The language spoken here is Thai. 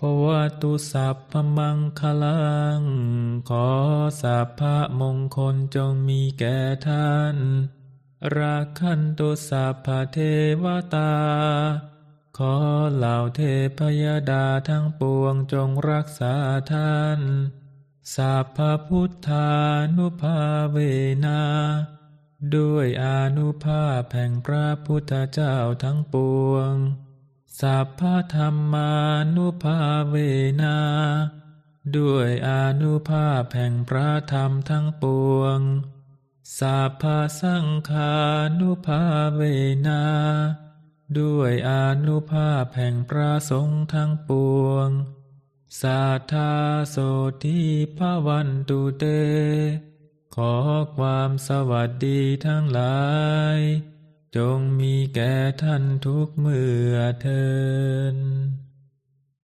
ภวตุสัพพมังคลัง ขอสัพพะมงคลจงมีแก่ท่าน ราคันตุสัพพเทวตา ขอเหล่าเทพยดาทั้งปวงจงรักษาท่านสัพพพุทธานุภาเวนา ด้วยอานุภาพแห่งพระพุทธเจ้าทั้งปวง สัพพธรรมานุภาเวนา ด้วยอนุภาพแห่งพระธรรมทั้งปวง สัพพสังฆานุภาเวนา ด้วยอนุภาพแห่งพระสงฆ์ทั้งปวงสัทธาโสทิภวันตุเต ขอความสวัสดีทั้งหลาย จงมีแก่ท่านทุกเมื่อเทิน